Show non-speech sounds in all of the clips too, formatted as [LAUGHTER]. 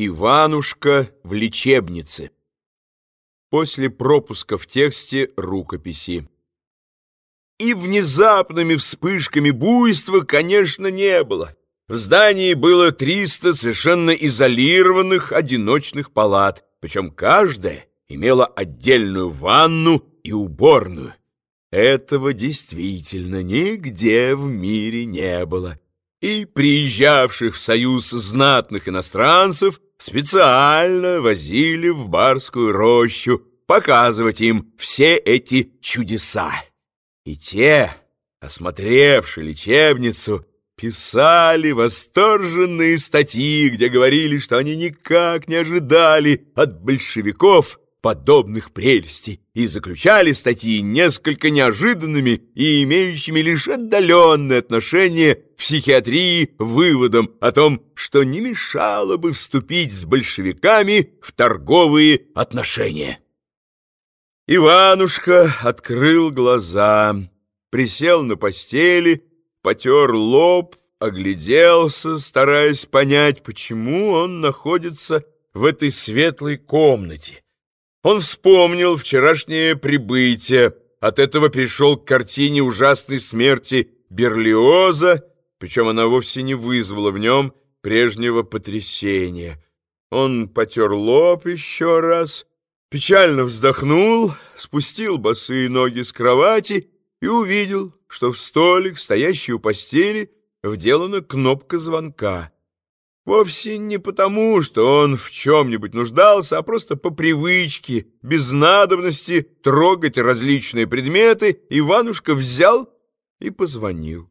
Иванушка в лечебнице. После пропуска в тексте рукописи. И внезапными вспышками буйства, конечно, не было. В здании было 300 совершенно изолированных одиночных палат, причем каждая имела отдельную ванну и уборную. Этого действительно нигде в мире не было. И приезжавших в Союз знатных иностранцев специально возили в барскую рощу показывать им все эти чудеса. И те, осмотревши лечебницу, писали восторженные статьи, где говорили, что они никак не ожидали от большевиков подобных прелестей и заключали статьи несколько неожиданными и имеющими лишь отдаленное отношение к психиатрии выводом о том, что не мешало бы вступить с большевиками в торговые отношения. Иванушка открыл глаза, присел на постели, потер лоб, огляделся, стараясь понять, почему он находится в этой светлой комнате он вспомнил вчерашнее прибытие, от этого перешел к картине ужасной смерти Берлиоза, причем она вовсе не вызвала в нем прежнего потрясения. Он потер лоб еще раз, печально вздохнул, спустил босые ноги с кровати и увидел, что в столик, стоящий у постели, вделана кнопка звонка. Вовсе не потому, что он в чем-нибудь нуждался, а просто по привычке, без надобности трогать различные предметы, Иванушка взял и позвонил.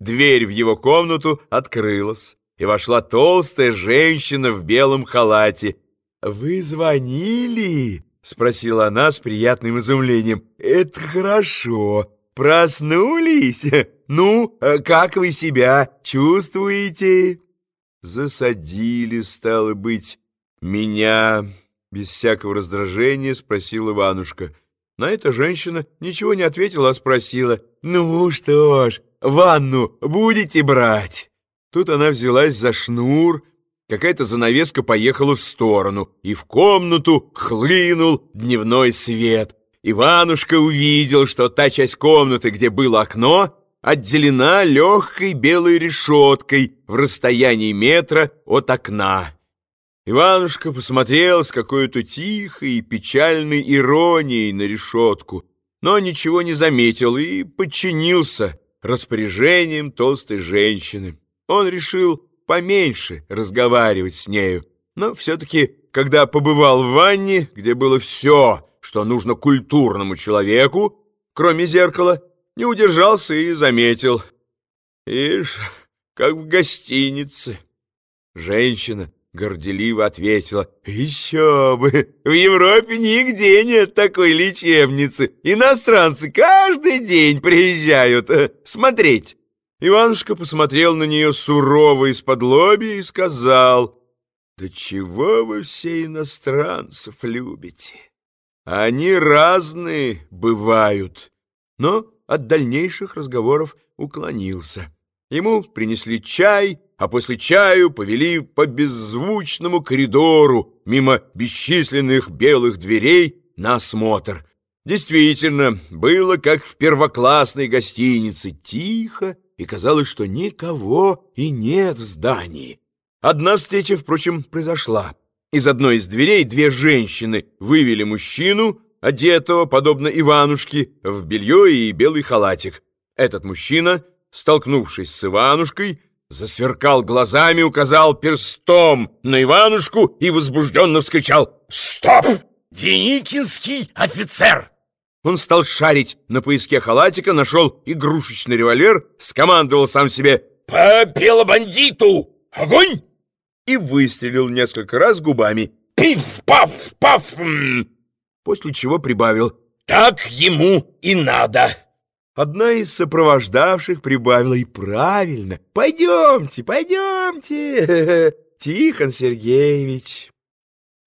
Дверь в его комнату открылась, и вошла толстая женщина в белом халате. «Вы звонили?» — спросила она с приятным изумлением. «Это хорошо. Проснулись? Ну, как вы себя чувствуете?» Засадили, стало быть, меня, без всякого раздражения спросил Иванушка. На это женщина ничего не ответила, а спросила, «Ну что ж, ванну будете брать?» Тут она взялась за шнур, какая-то занавеска поехала в сторону, и в комнату хлынул дневной свет. Иванушка увидел, что та часть комнаты, где было окно, отделена легкой белой решеткой в расстоянии метра от окна. Иванушка посмотрел с какой-то тихой и печальной иронией на решетку, но ничего не заметил и подчинился распоряжением толстой женщины. Он решил поменьше разговаривать с нею, но все-таки, когда побывал в ванне, где было все, что нужно культурному человеку, кроме зеркала, не удержался и заметил. Ишь, как в гостинице. Женщина горделиво ответила. Еще бы! В Европе нигде нет такой лечебницы. Иностранцы каждый день приезжают э, смотреть. Иванушка посмотрел на нее сурово из-под лобья и сказал, «Да чего вы все иностранцев любите? Они разные бывают, но от дальнейших разговоров уклонился. Ему принесли чай, а после чаю повели по беззвучному коридору мимо бесчисленных белых дверей на осмотр. Действительно, было как в первоклассной гостинице, тихо, и казалось, что никого и нет в здании. Одна встреча, впрочем, произошла. Из одной из дверей две женщины вывели мужчину, одетого, подобно Иванушке, в белье и белый халатик. Этот мужчина, столкнувшись с Иванушкой, засверкал глазами, указал перстом на Иванушку и возбужденно вскричал «Стоп! Деникинский офицер!» Он стал шарить на поиске халатика, нашел игрушечный револьвер, скомандовал сам себе «По белобандиту! Огонь!» и выстрелил несколько раз губами «Пиф-паф-паф!» После чего прибавил «Так ему и надо!» Одна из сопровождавших прибавила и правильно «Пойдемте, пойдемте, [LAUGHS] Тихон Сергеевич!»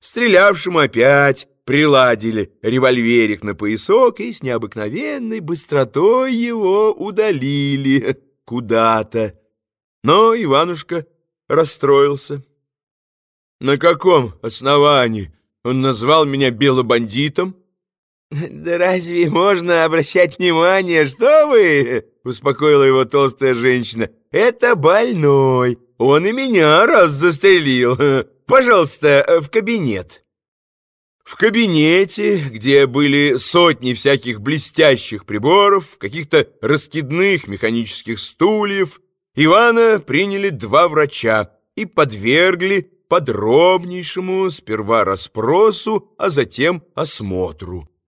Стрелявшему опять приладили револьверик на поясок и с необыкновенной быстротой его удалили [LAUGHS] куда-то. Но Иванушка расстроился. На каком основании он назвал меня белобандитом? «Да разве можно обращать внимание, что вы?» — успокоила его толстая женщина. «Это больной. Он и меня раз застрелил. Пожалуйста, в кабинет». В кабинете, где были сотни всяких блестящих приборов, каких-то раскидных механических стульев, Ивана приняли два врача и подвергли подробнейшему сперва расспросу, а затем осмотру.